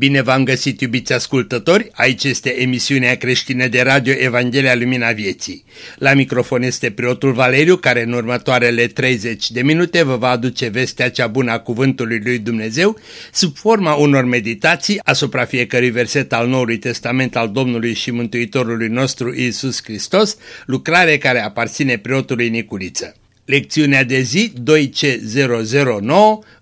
Bine v-am găsit, iubiți ascultători, aici este emisiunea creștină de radio Evanghelia Lumina Vieții. La microfon este preotul Valeriu, care în următoarele 30 de minute vă va aduce vestea cea bună a Cuvântului lui Dumnezeu, sub forma unor meditații asupra fiecărui verset al Noului Testament al Domnului și Mântuitorului nostru Isus Hristos, lucrare care aparține preotului Nicuriță. Lecțiunea de zi 2C009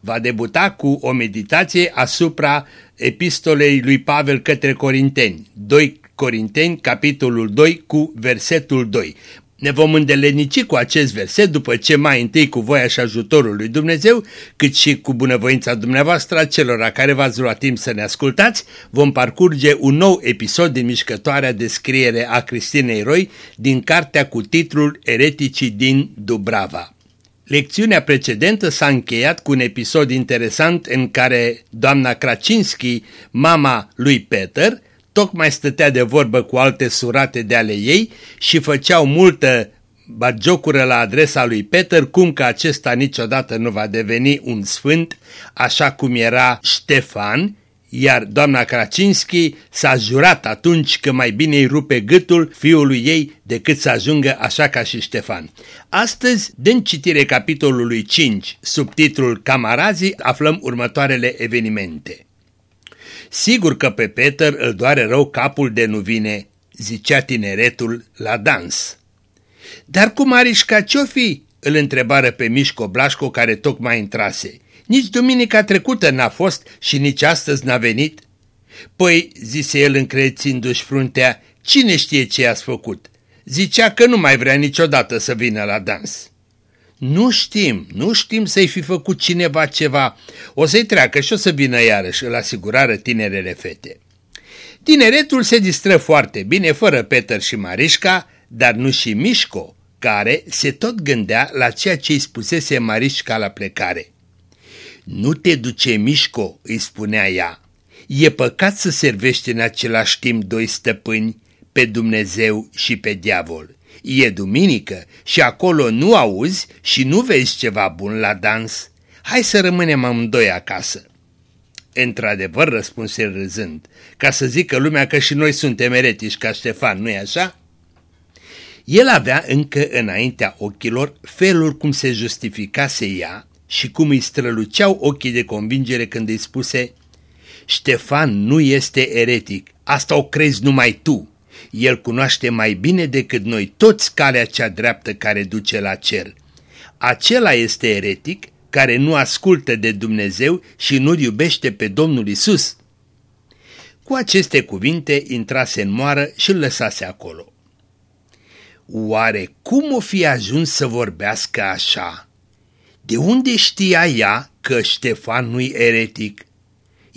va debuta cu o meditație asupra epistolei lui Pavel către Corinteni, 2 Corinteni, capitolul 2 cu versetul 2. Ne vom îndelenici cu acest verset după ce mai întâi cu voia și ajutorul lui Dumnezeu, cât și cu bunăvoința dumneavoastră, celor care v-ați luat timp să ne ascultați, vom parcurge un nou episod din mișcătoarea descriere a Cristinei Roi din cartea cu titlul Ereticii din Dubrava. Lecțiunea precedentă s-a încheiat cu un episod interesant în care doamna Kracinski, mama lui Peter, tocmai stătea de vorbă cu alte surate de ale ei și făceau multă bagiocură la adresa lui Peter, cum că acesta niciodată nu va deveni un sfânt, așa cum era Ștefan, iar doamna Kracinski s-a jurat atunci că mai bine îi rupe gâtul fiului ei decât să ajungă așa ca și Ștefan. Astăzi, din citire capitolului 5, sub titlul Camarazii, aflăm următoarele evenimente. Sigur că pe Peter îl doare rău capul de nu vine, zicea tineretul la dans. Dar cu Marișca ce-o fi? îl întrebară pe Mișco Blașco care tocmai intrase. Nici duminica trecută n-a fost și nici astăzi n-a venit. Păi, zise el încrețindu-și fruntea, cine știe ce i-ați făcut? Zicea că nu mai vrea niciodată să vină la dans. Nu știm, nu știm să-i fi făcut cineva ceva. O să-i treacă și o să vină iarăși, îl asigurară tinerele fete. Tineretul se distră foarte bine, fără Peter și Marișca, dar nu și Mișco, care se tot gândea la ceea ce îi spusese Marișca la plecare. Nu te duce, Mișco, îi spunea ea. E păcat să servești în același timp doi stăpâni, pe Dumnezeu și pe diavol. E duminică și acolo nu auzi și nu vezi ceva bun la dans. Hai să rămânem amândoi acasă. Într-adevăr, răspunse râzând, ca să zică lumea că și noi suntem eretici ca Ștefan, nu-i așa? El avea încă înaintea ochilor felul cum se justificase ea și cum îi străluceau ochii de convingere când îi spuse Ștefan nu este eretic, asta o crezi numai tu. El cunoaște mai bine decât noi toți calea cea dreaptă care duce la cer. Acela este eretic care nu ascultă de Dumnezeu și nu iubește pe Domnul Isus. Cu aceste cuvinte intrase în moară și îl lăsase acolo. Oare cum o fi ajuns să vorbească așa? De unde știa ea că Ștefan nu-i eretic?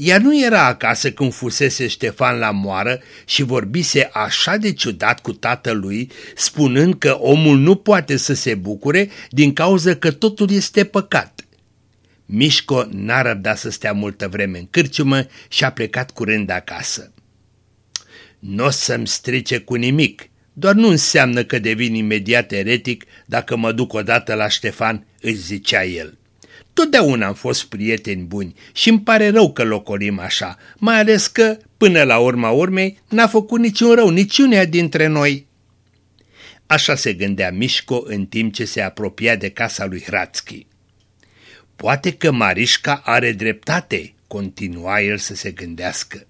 Ea nu era acasă când fusese Ștefan la moară și vorbise așa de ciudat cu tatălui, spunând că omul nu poate să se bucure din cauza că totul este păcat. Mișco n-a răbdat să stea multă vreme în cârciumă și a plecat curând acasă. Nu o să-mi strice cu nimic, doar nu înseamnă că devin imediat eretic dacă mă duc odată la Ștefan, își zicea el. Totdeauna am fost prieteni buni și îmi pare rău că locolim așa, mai ales că, până la urma urmei, n-a făcut niciun rău niciunea dintre noi. Așa se gândea Mișco în timp ce se apropia de casa lui Hrațchi. Poate că Marișca are dreptate, continua el să se gândească.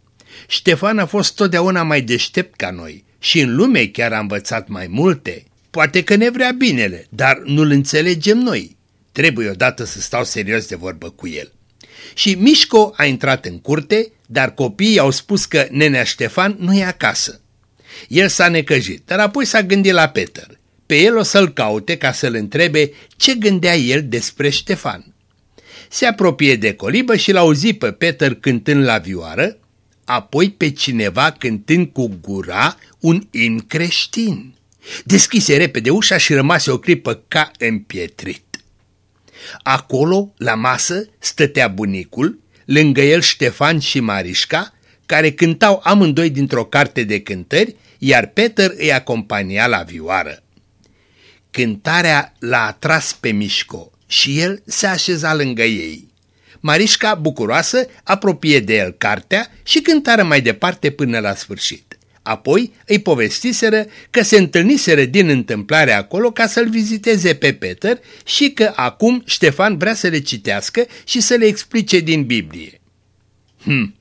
Ștefan a fost totdeauna mai deștept ca noi și în lume chiar a învățat mai multe. Poate că ne vrea binele, dar nu-l înțelegem noi. Trebuie odată să stau serios de vorbă cu el. Și Mișco a intrat în curte, dar copiii au spus că nenea Ștefan nu e acasă. El s-a necăjit, dar apoi s-a gândit la Peter. Pe el o să-l caute ca să-l întrebe ce gândea el despre Ștefan. Se apropie de colibă și l-auzi pe Peter cântând la vioară, apoi pe cineva cântând cu gura un in creștin. Deschise repede ușa și rămase o clipă ca împietrit. Acolo, la masă, stătea bunicul, lângă el Ștefan și Marișca, care cântau amândoi dintr-o carte de cântări, iar Peter îi acompania la vioară. Cântarea l-a atras pe Mișco și el se așeza lângă ei. Marișca, bucuroasă, apropie de el cartea și cântară mai departe până la sfârșit. Apoi îi povestiseră că se întâlniseră din întâmplare acolo ca să-l viziteze pe Peter și că acum Ștefan vrea să le citească și să le explice din Biblie. Hm,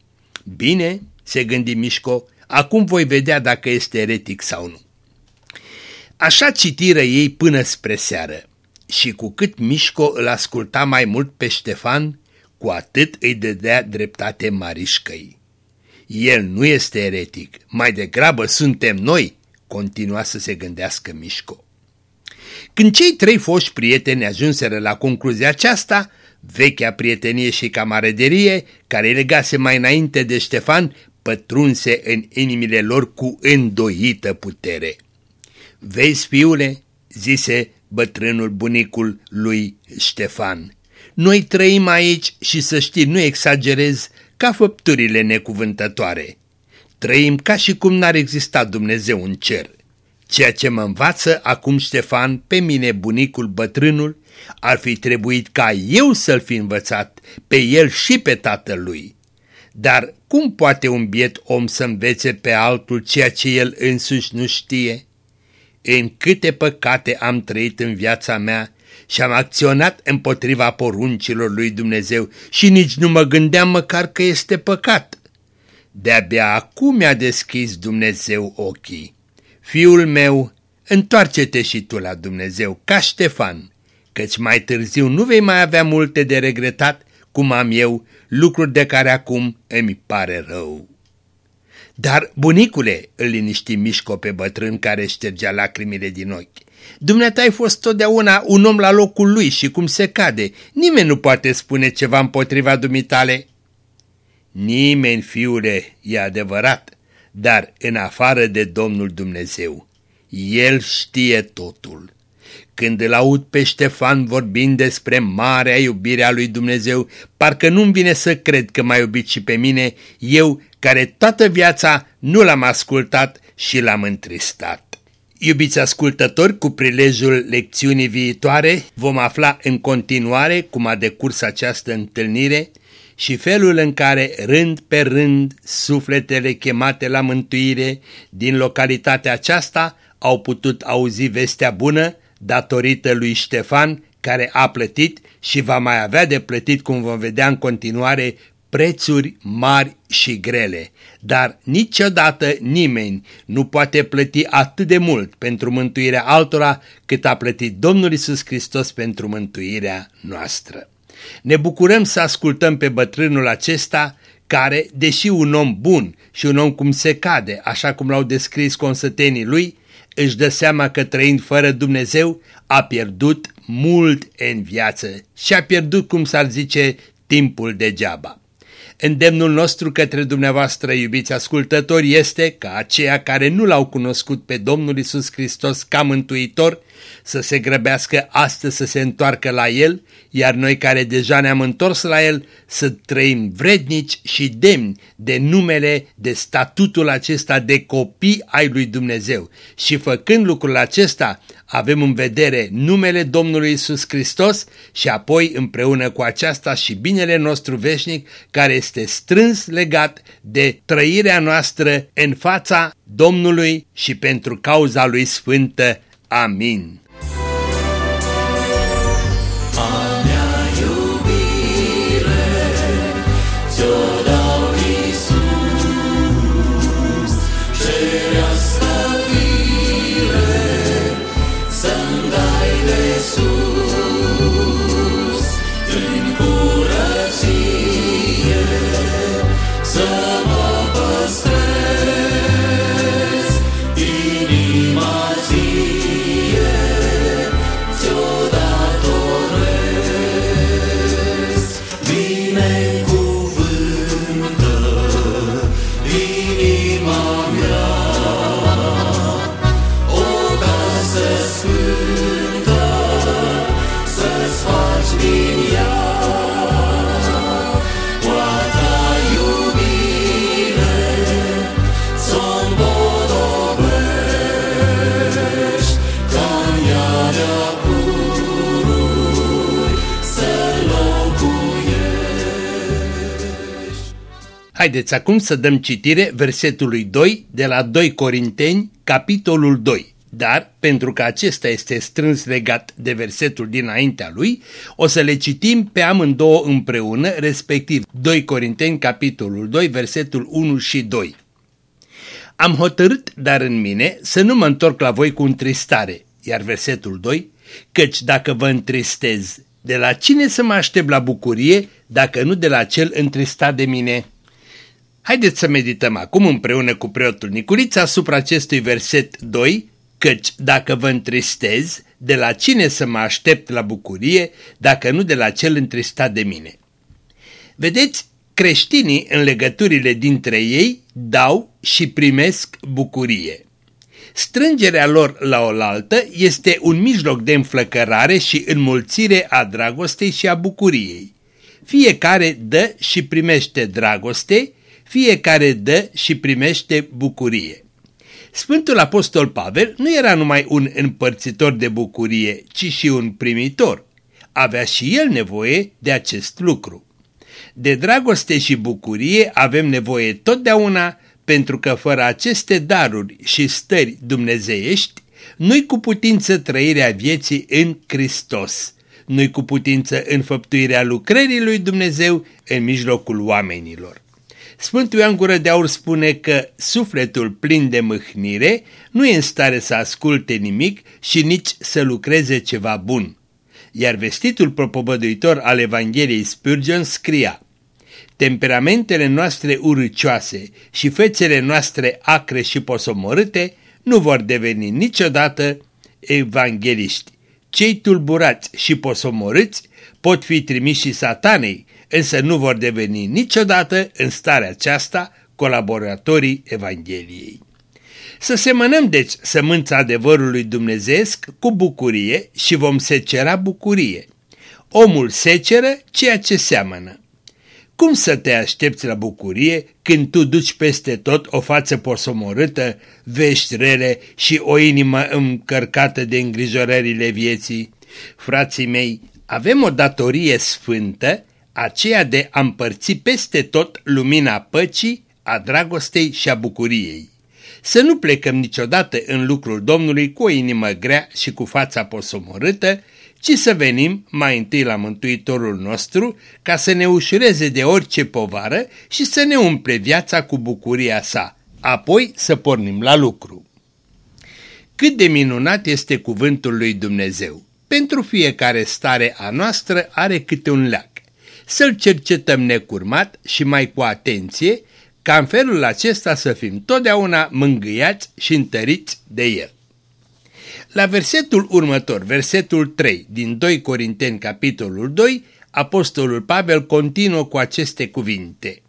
bine, se gândi Mișco, acum voi vedea dacă este eretic sau nu. Așa citiră ei până spre seară și cu cât Mișco îl asculta mai mult pe Ștefan, cu atât îi dădea dreptate Marișcăi. El nu este eretic, mai degrabă suntem noi, continua să se gândească Mișco. Când cei trei foști prieteni ajunseră la concluzia aceasta, vechea prietenie și camarederie, care legase mai înainte de Ștefan, pătrunse în inimile lor cu îndoită putere. Vezi, fiule, zise bătrânul bunicul lui Ștefan, noi trăim aici și să știi, nu exagerez, ca făpturile necuvântătoare. Trăim ca și cum n-ar exista Dumnezeu în cer. Ceea ce mă învață acum Ștefan, pe mine bunicul bătrânul, ar fi trebuit ca eu să-l fi învățat, pe el și pe tatălui. Dar cum poate un biet om să învețe pe altul ceea ce el însuși nu știe? În câte păcate am trăit în viața mea și am acționat împotriva poruncilor lui Dumnezeu și nici nu mă gândeam măcar că este păcat. De-abia acum mi-a deschis Dumnezeu ochii. Fiul meu, întoarce-te și tu la Dumnezeu, ca Ștefan, căci mai târziu nu vei mai avea multe de regretat, cum am eu, lucruri de care acum îmi pare rău. Dar, bunicule, îl liniști Mișco pe bătrân care ștergea lacrimile din ochi, Dumneata ai fost totdeauna un om la locul lui și cum se cade. Nimeni nu poate spune ceva împotriva dumitale. Nimeni, fiule, e adevărat, dar în afară de Domnul Dumnezeu. El știe totul. Când îl aud pe Ștefan vorbind despre marea iubire a lui Dumnezeu, parcă nu-mi vine să cred că m-a iubit și pe mine, eu care toată viața nu l-am ascultat și l-am întristat. Iubiți ascultători, cu prilejul lecțiunii viitoare vom afla în continuare cum a decurs această întâlnire și felul în care rând pe rând sufletele chemate la mântuire din localitatea aceasta au putut auzi vestea bună datorită lui Ștefan care a plătit și va mai avea de plătit cum vom vedea în continuare prețuri mari și grele, dar niciodată nimeni nu poate plăti atât de mult pentru mântuirea altora cât a plătit Domnul Isus Hristos pentru mântuirea noastră. Ne bucurăm să ascultăm pe bătrânul acesta care, deși un om bun și un om cum se cade, așa cum l-au descris consătenii lui, își dă seama că trăind fără Dumnezeu a pierdut mult în viață și a pierdut, cum s-ar zice, timpul degeaba. Îndemnul nostru către dumneavoastră, iubiți ascultători, este ca aceia care nu l-au cunoscut pe Domnul Isus Hristos ca mântuitor să se grăbească astăzi să se întoarcă la El, iar noi care deja ne-am întors la El să trăim vrednici și demni de numele, de statutul acesta de copii ai lui Dumnezeu. Și făcând lucrul acesta, avem în vedere numele Domnului Isus Hristos și apoi împreună cu aceasta și binele nostru veșnic care este strâns legat de trăirea noastră în fața Domnului și pentru cauza lui Sfântă. Amin. Haideți acum să dăm citire versetului 2 de la 2 Corinteni, capitolul 2. Dar, pentru că acesta este strâns legat de versetul dinaintea lui, o să le citim pe amândouă împreună, respectiv 2 Corinteni, capitolul 2, versetul 1 și 2. Am hotărât, dar în mine, să nu mă întorc la voi cu întristare, iar versetul 2, căci dacă vă întristez, de la cine să mă aștept la bucurie, dacă nu de la cel întristat de mine? Haideți să medităm acum împreună cu preotul Niculița asupra acestui verset 2, căci dacă vă întristez, de la cine să mă aștept la bucurie, dacă nu de la cel întristat de mine? Vedeți, creștinii în legăturile dintre ei dau și primesc bucurie. Strângerea lor la oaltă este un mijloc de înflăcărare și înmulțire a dragostei și a bucuriei. Fiecare dă și primește dragoste, fiecare dă și primește bucurie. Sfântul Apostol Pavel nu era numai un împărțitor de bucurie, ci și un primitor. Avea și el nevoie de acest lucru. De dragoste și bucurie avem nevoie totdeauna pentru că fără aceste daruri și stări dumnezeiești, nu-i cu putință trăirea vieții în Hristos, nu-i cu putință înfăptuirea lucrării lui Dumnezeu în mijlocul oamenilor. Sfântul Ioan Gură de Aur spune că sufletul plin de mâhnire nu e în stare să asculte nimic și nici să lucreze ceva bun. Iar vestitul propovăduitor al Evangheliei Spurgeon scria Temperamentele noastre urâcioase și fețele noastre acre și posomorâte nu vor deveni niciodată evangeliști. Cei tulburați și posomorâți pot fi trimiși și satanei, însă nu vor deveni niciodată în starea aceasta colaboratorii Evangheliei. Să semănăm deci sămânța adevărului dumnezeesc cu bucurie și vom secera bucurie. Omul seceră ceea ce seamănă. Cum să te aștepți la bucurie când tu duci peste tot o față posomorâtă, vești rele și o inimă încărcată de îngrijorările vieții? Frații mei, avem o datorie sfântă, aceea de a împărți peste tot lumina păcii, a dragostei și a bucuriei. Să nu plecăm niciodată în lucrul Domnului cu o inimă grea și cu fața posomorâtă, ci să venim mai întâi la Mântuitorul nostru ca să ne ușureze de orice povară și să ne umple viața cu bucuria sa, apoi să pornim la lucru. Cât de minunat este cuvântul lui Dumnezeu! Pentru fiecare stare a noastră are câte un leac. Să-l cercetăm necurmat și mai cu atenție, ca în felul acesta să fim totdeauna mângâiați și întăriți de el. La versetul următor, versetul 3 din 2 Corinteni capitolul 2, apostolul Pavel continuă cu aceste cuvinte.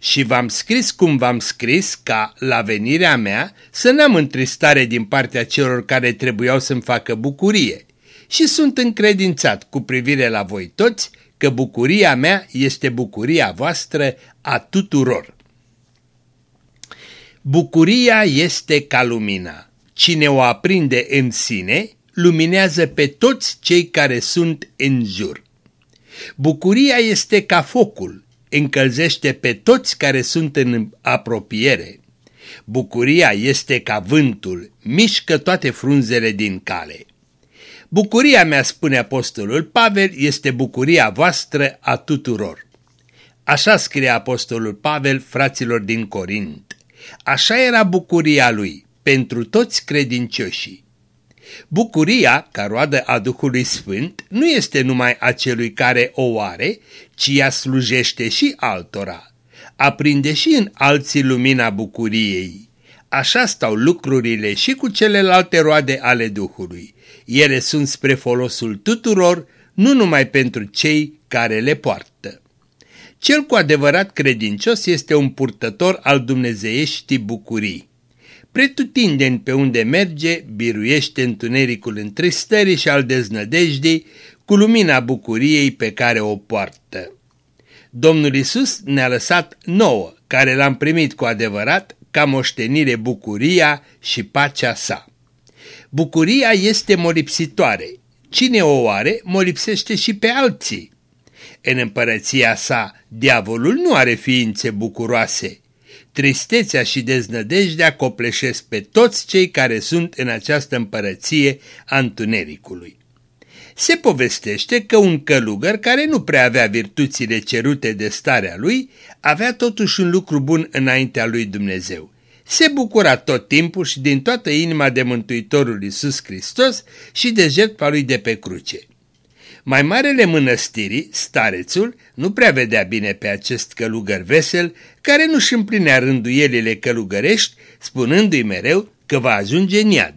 Și v-am scris cum v-am scris ca, la venirea mea, să n-am întristare din partea celor care trebuiau să-mi facă bucurie. Și sunt încredințat cu privire la voi toți că bucuria mea este bucuria voastră a tuturor. Bucuria este ca lumina Cine o aprinde în sine, luminează pe toți cei care sunt în jur. Bucuria este ca focul, încălzește pe toți care sunt în apropiere. Bucuria este ca vântul, mișcă toate frunzele din cale. Bucuria mea, spune apostolul Pavel, este bucuria voastră a tuturor. Așa scrie apostolul Pavel fraților din Corint. Așa era bucuria lui, pentru toți credincioșii. Bucuria, ca roadă a Duhului Sfânt, nu este numai a celui care o are, ci ea slujește și altora. Aprinde și în alții lumina bucuriei. Așa stau lucrurile și cu celelalte roade ale Duhului. Ele sunt spre folosul tuturor, nu numai pentru cei care le poartă. Cel cu adevărat credincios este un purtător al dumnezeieștii bucurii. Pretutindeni pe unde merge, biruiește întunericul întristării și al deznădejdii cu lumina bucuriei pe care o poartă. Domnul Isus ne-a lăsat nouă, care l-am primit cu adevărat, ca moștenire bucuria și pacea sa. Bucuria este molipsitoare. Cine o are, molipsește și pe alții. În împărăția sa, diavolul nu are ființe bucuroase. Tristețea și deznădejdea copleșesc pe toți cei care sunt în această împărăție a întunericului. Se povestește că un călugăr care nu prea avea virtuțile cerute de starea lui, avea totuși un lucru bun înaintea lui Dumnezeu. Se bucura tot timpul și din toată inima de Mântuitorul Iisus Hristos și de jertfa lui de pe cruce. Mai marele mănăstirii, starețul, nu prea vedea bine pe acest călugăr vesel, care nu-și împlinea rânduielile călugărești, spunându-i mereu că va ajunge în iad.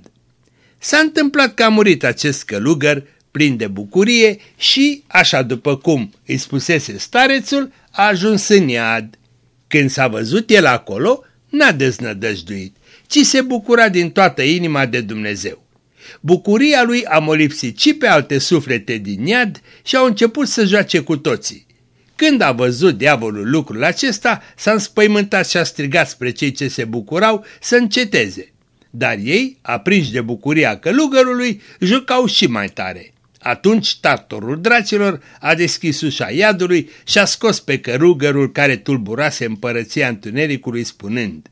S-a întâmplat că a murit acest călugăr, plin de bucurie și, așa după cum îi spusese starețul, a ajuns în iad. Când s-a văzut el acolo, n-a deznădăjduit, ci se bucura din toată inima de Dumnezeu. Bucuria lui a molipsit și pe alte suflete din iad și au început să joace cu toții. Când a văzut diavolul lucrul acesta, s-a înspăimântat și a strigat spre cei ce se bucurau să înceteze. Dar ei, aprinși de bucuria călugărului, jucau și mai tare. Atunci tatorul dracilor a deschis ușa iadului și a scos pe cărugărul care tulburase împărăția întunericului spunând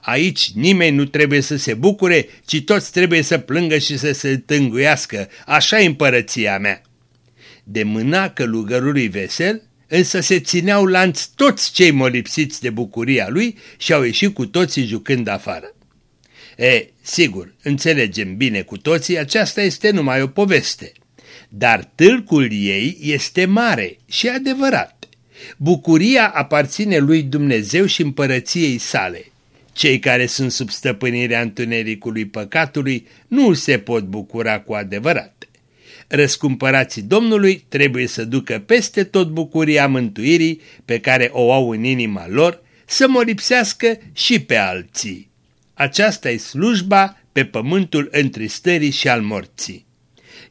Aici nimeni nu trebuie să se bucure, ci toți trebuie să plângă și să se tânguiască, așa e împărăția mea. De mâna călugărului vesel, însă se țineau lanț toți cei molipsiți de bucuria lui și au ieșit cu toții jucând afară. E, sigur, înțelegem bine cu toții, aceasta este numai o poveste. Dar tâlcul ei este mare și adevărat. Bucuria aparține lui Dumnezeu și împărăției sale. Cei care sunt sub stăpânirea întunericului păcatului nu se pot bucura cu adevărat. Răscumpărații Domnului trebuie să ducă peste tot bucuria mântuirii pe care o au în inima lor, să mă lipsească și pe alții. Aceasta e slujba pe pământul întristării și al morții.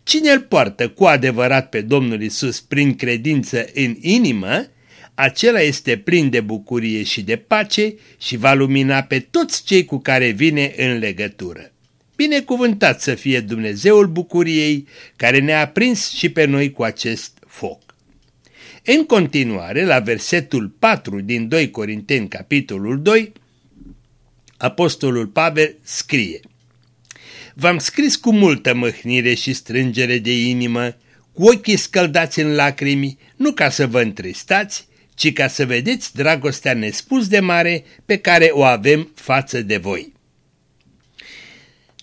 Cine îl poartă cu adevărat pe Domnul Isus prin credință în inimă, acela este plin de bucurie și de pace și va lumina pe toți cei cu care vine în legătură. Binecuvântat să fie Dumnezeul bucuriei care ne-a prins și pe noi cu acest foc. În continuare, la versetul 4 din 2 Corinteni, capitolul 2, Apostolul Pavel scrie V-am scris cu multă mâhnire și strângere de inimă, cu ochii scăldați în lacrimi, nu ca să vă întristați, ci ca să vedeți dragostea nespus de mare pe care o avem față de voi.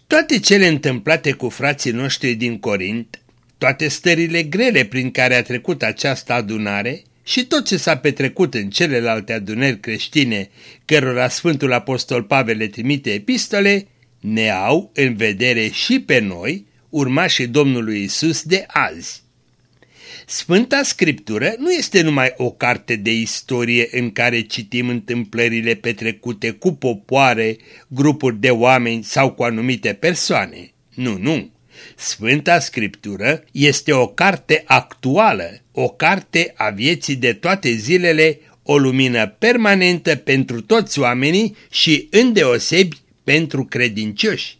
Toate cele întâmplate cu frații noștri din Corint, toate stările grele prin care a trecut această adunare și tot ce s-a petrecut în celelalte adunări creștine, cărora Sfântul Apostol Pavel le trimite epistole, ne au în vedere și pe noi, urmașii Domnului Isus de azi. Sfânta Scriptură nu este numai o carte de istorie în care citim întâmplările petrecute cu popoare, grupuri de oameni sau cu anumite persoane. Nu, nu. Sfânta Scriptură este o carte actuală, o carte a vieții de toate zilele, o lumină permanentă pentru toți oamenii și îndeosebi pentru credincioși.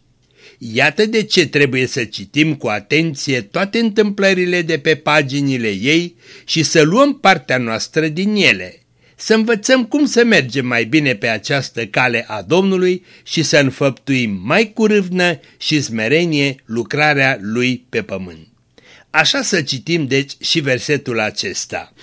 Iată de ce trebuie să citim cu atenție toate întâmplările de pe paginile ei și să luăm partea noastră din ele, să învățăm cum să mergem mai bine pe această cale a Domnului și să înfăptuim mai cu râvnă și smerenie lucrarea Lui pe pământ. Așa să citim deci și versetul acesta.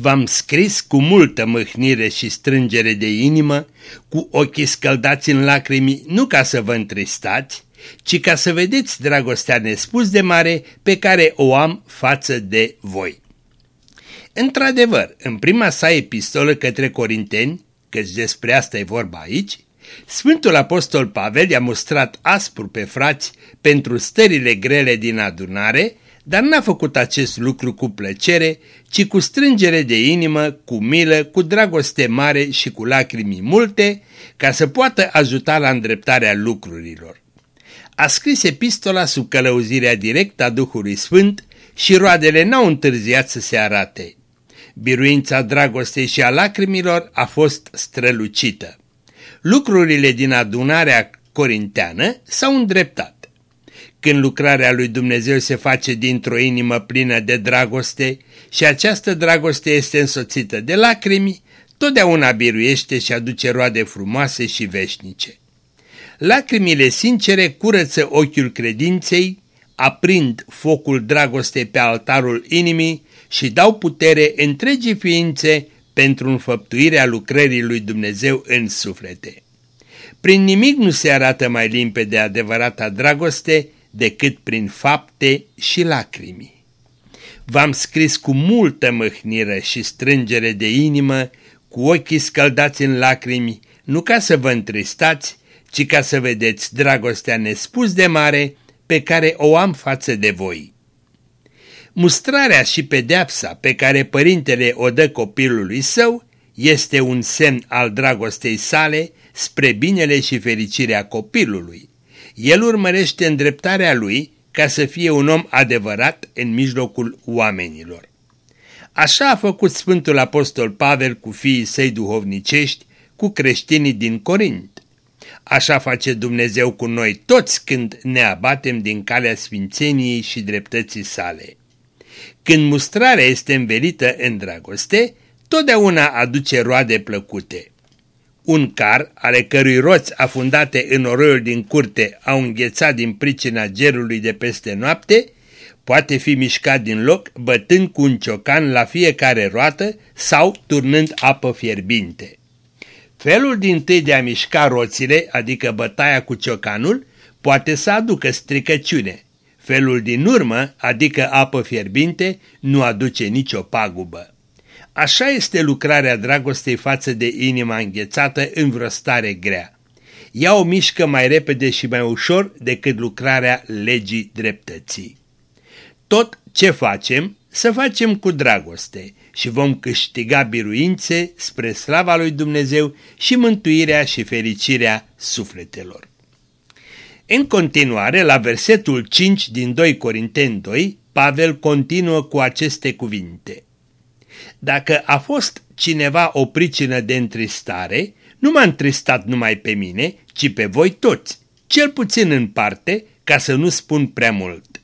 V-am scris cu multă mâhnire și strângere de inimă, cu ochii scăldați în lacrimi, nu ca să vă întristați, ci ca să vedeți dragostea nespus de mare pe care o am față de voi. Într-adevăr, în prima sa epistolă către Corinteni, căci despre asta e vorba aici, Sfântul Apostol Pavel i-a mostrat aspru pe frați pentru stările grele din adunare, dar n-a făcut acest lucru cu plăcere, ci cu strângere de inimă, cu milă, cu dragoste mare și cu lacrimi multe, ca să poată ajuta la îndreptarea lucrurilor. A scris epistola sub călăuzirea directă a Duhului Sfânt și roadele n-au întârziat să se arate. Biruința dragostei și a lacrimilor a fost strălucită. Lucrurile din adunarea corinteană s-au îndreptat. Când lucrarea lui Dumnezeu se face dintr-o inimă plină de dragoste și această dragoste este însoțită de lacrimi, totdeauna biruiește și aduce roade frumoase și veșnice. Lacrimile sincere curăță ochiul credinței, aprind focul dragostei pe altarul inimii și dau putere întregii ființe pentru înfăptuirea lucrării lui Dumnezeu în suflete. Prin nimic nu se arată mai limpede adevărata dragoste decât prin fapte și lacrimi. V-am scris cu multă mâhnire și strângere de inimă, cu ochii scăldați în lacrimi, nu ca să vă întristați, ci ca să vedeți dragostea nespus de mare pe care o am față de voi. Mustrarea și pedeapsa pe care părintele o dă copilului său este un semn al dragostei sale spre binele și fericirea copilului. El urmărește îndreptarea lui ca să fie un om adevărat în mijlocul oamenilor. Așa a făcut Sfântul Apostol Pavel cu fiii săi duhovnicești, cu creștinii din Corint. Așa face Dumnezeu cu noi toți când ne abatem din calea sfințeniei și dreptății sale. Când mustrarea este învelită în dragoste, totdeauna aduce roade plăcute. Un car, ale cărui roți afundate în oroiul din curte au înghețat din pricina gerului de peste noapte, poate fi mișcat din loc bătând cu un ciocan la fiecare roată sau turnând apă fierbinte. Felul din tâi de a mișca roțile, adică bătaia cu ciocanul, poate să aducă stricăciune. Felul din urmă, adică apă fierbinte, nu aduce nicio pagubă. Așa este lucrarea dragostei față de inima înghețată în vreo stare grea. Ea o mișcă mai repede și mai ușor decât lucrarea legii dreptății. Tot ce facem, să facem cu dragoste și vom câștiga biruințe spre slava lui Dumnezeu și mântuirea și fericirea sufletelor. În continuare, la versetul 5 din 2 Corinteni 2, Pavel continuă cu aceste cuvinte. Dacă a fost cineva o pricină de întristare, nu m-a întristat numai pe mine, ci pe voi toți, cel puțin în parte, ca să nu spun prea mult.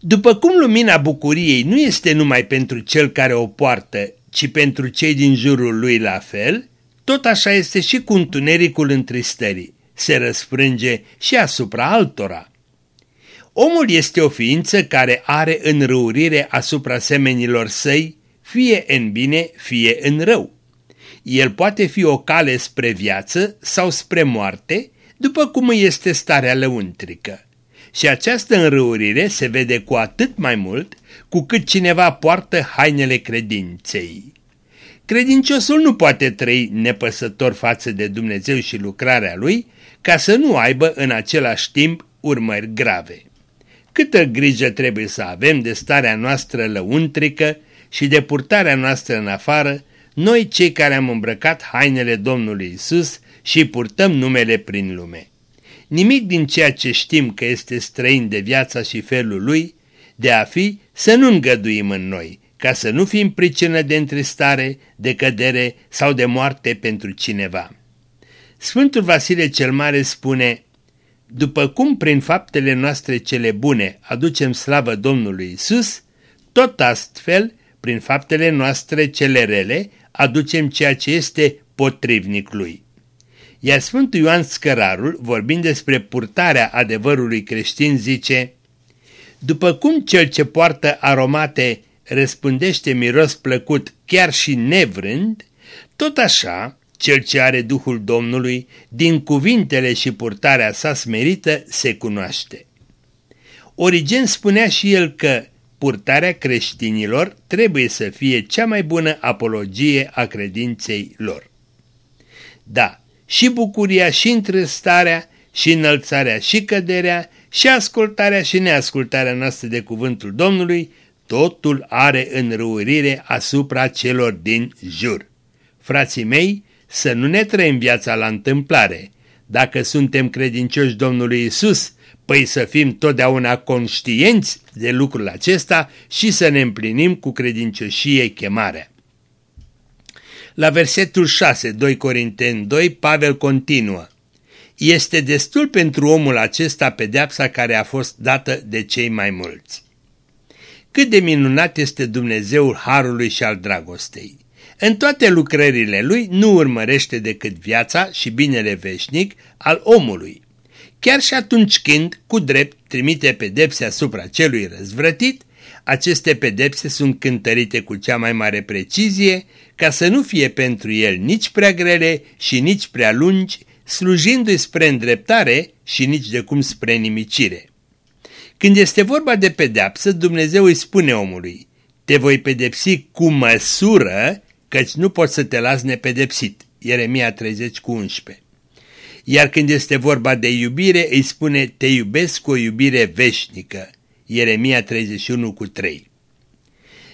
După cum lumina bucuriei nu este numai pentru cel care o poartă, ci pentru cei din jurul lui la fel, tot așa este și cu întunericul întristării, se răsfrânge și asupra altora. Omul este o ființă care are înrăurire asupra semenilor săi, fie în bine, fie în rău. El poate fi o cale spre viață sau spre moarte, după cum este starea lăuntrică. Și această înrăurire se vede cu atât mai mult cu cât cineva poartă hainele credinței. Credinciosul nu poate trăi nepăsător față de Dumnezeu și lucrarea lui ca să nu aibă în același timp urmări grave. Câtă grijă trebuie să avem de starea noastră lăuntrică și de purtarea noastră în afară, noi cei care am îmbrăcat hainele Domnului Isus și purtăm numele prin lume. Nimic din ceea ce știm că este străin de viața și felul lui, de a fi, să nu îngăduim în noi, ca să nu fim pricină de întristare, de cădere sau de moarte pentru cineva. Sfântul Vasile cel Mare spune, după cum prin faptele noastre cele bune aducem slavă Domnului Isus, tot astfel, prin faptele noastre cele rele, aducem ceea ce este potrivnic lui. Iar Sfântul Ioan Scărarul, vorbind despre purtarea adevărului creștin, zice După cum cel ce poartă aromate răspândește miros plăcut chiar și nevrând, tot așa, cel ce are Duhul Domnului, din cuvintele și purtarea sa smerită, se cunoaște. Origen spunea și el că purtarea creștinilor trebuie să fie cea mai bună apologie a credinței lor. Da, și bucuria și întristarea și înălțarea și căderea și ascultarea și neascultarea noastră de cuvântul Domnului, totul are înrăurire asupra celor din jur. Frații mei, să nu ne trăim viața la întâmplare. Dacă suntem credincioși Domnului Isus, păi să fim totdeauna conștienți de lucrul acesta și să ne împlinim cu credincioșie chemarea. La versetul 6, 2 Corinteni 2, Pavel continuă. Este destul pentru omul acesta pedeapsa care a fost dată de cei mai mulți. Cât de minunat este Dumnezeul Harului și al dragostei! În toate lucrările lui nu urmărește decât viața și binele veșnic al omului. Chiar și atunci când, cu drept, trimite pedepse asupra celui răzvrătit, aceste pedepse sunt cântărite cu cea mai mare precizie, ca să nu fie pentru el nici prea grele și nici prea lungi, slujindu-i spre îndreptare și nici de cum spre nimicire. Când este vorba de pedeapsă, Dumnezeu îi spune omului, te voi pedepsi cu măsură, căci nu poți să te las nepedepsit. Ieremia 30 cu 11. Iar când este vorba de iubire, îi spune, te iubesc cu o iubire veșnică. Ieremia 31 cu 3.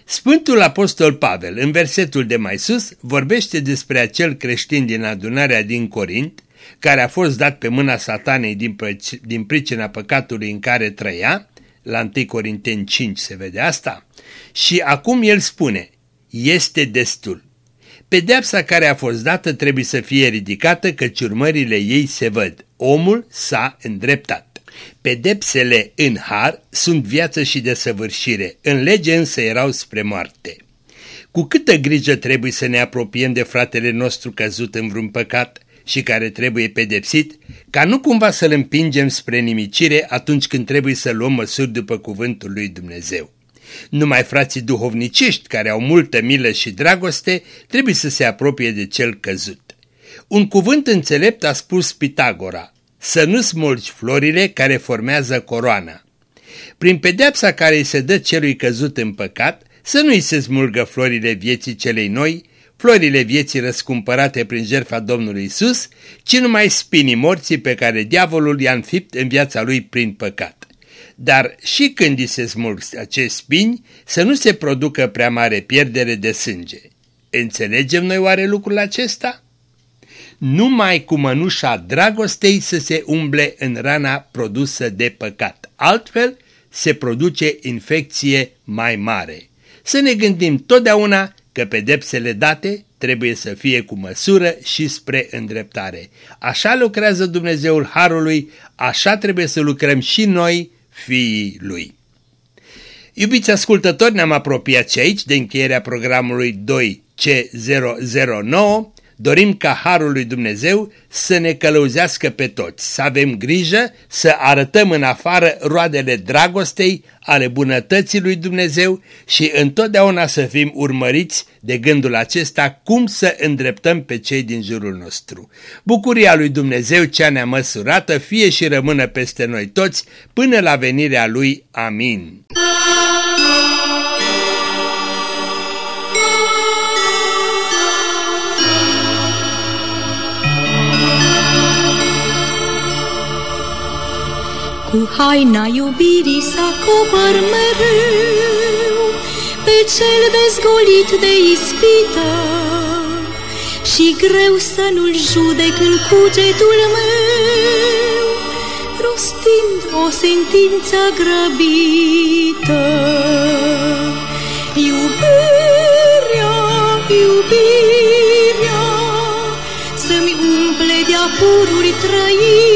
Sfântul Apostol Pavel, în versetul de mai sus, vorbește despre acel creștin din adunarea din Corint, care a fost dat pe mâna satanei din, din pricina păcatului în care trăia, la 1 Corinteni 5 se vede asta, și acum el spune, este destul. Pedeapsa care a fost dată trebuie să fie ridicată căci urmările ei se văd. Omul s-a îndreptat. Pedepsele în har sunt viață și desăvârșire, în lege însă erau spre moarte. Cu câtă grijă trebuie să ne apropiem de fratele nostru căzut în vreun păcat și care trebuie pedepsit, ca nu cumva să-l împingem spre nimicire atunci când trebuie să luăm măsuri după cuvântul lui Dumnezeu. Numai frații duhovnicești care au multă milă și dragoste trebuie să se apropie de cel căzut. Un cuvânt înțelept a spus Pitagora, să nu smulgi florile care formează coroana. Prin pedepsa care îi se dă celui căzut în păcat, să nu îi se smulgă florile vieții celei noi, florile vieții răscumpărate prin jertfa Domnului Isus, ci numai spinii morții pe care diavolul i-a înfipt în viața lui prin păcat. Dar și când îi se smulg acești spini, să nu se producă prea mare pierdere de sânge. Înțelegem noi oare lucrul acesta? Numai cu mănușa dragostei să se umble în rana produsă de păcat. Altfel se produce infecție mai mare. Să ne gândim totdeauna că pedepsele date trebuie să fie cu măsură și spre îndreptare. Așa lucrează Dumnezeul Harului, așa trebuie să lucrăm și noi, fiii Lui. Iubiți ascultători, ne-am apropiat și aici de încheierea programului 2C009 Dorim ca Harul lui Dumnezeu să ne călăuzească pe toți, să avem grijă să arătăm în afară roadele dragostei, ale bunătății lui Dumnezeu și întotdeauna să fim urmăriți de gândul acesta cum să îndreptăm pe cei din jurul nostru. Bucuria lui Dumnezeu cea neamăsurată fie și rămână peste noi toți până la venirea lui. Amin. Cu haina iubirii să acopăr mereu Pe cel dezgolit de ispită. Și greu să nu-l judec în cugetul meu Rostind o sentință grăbită. Iubirea, iubirea Să-mi umple de-a pururi trăirea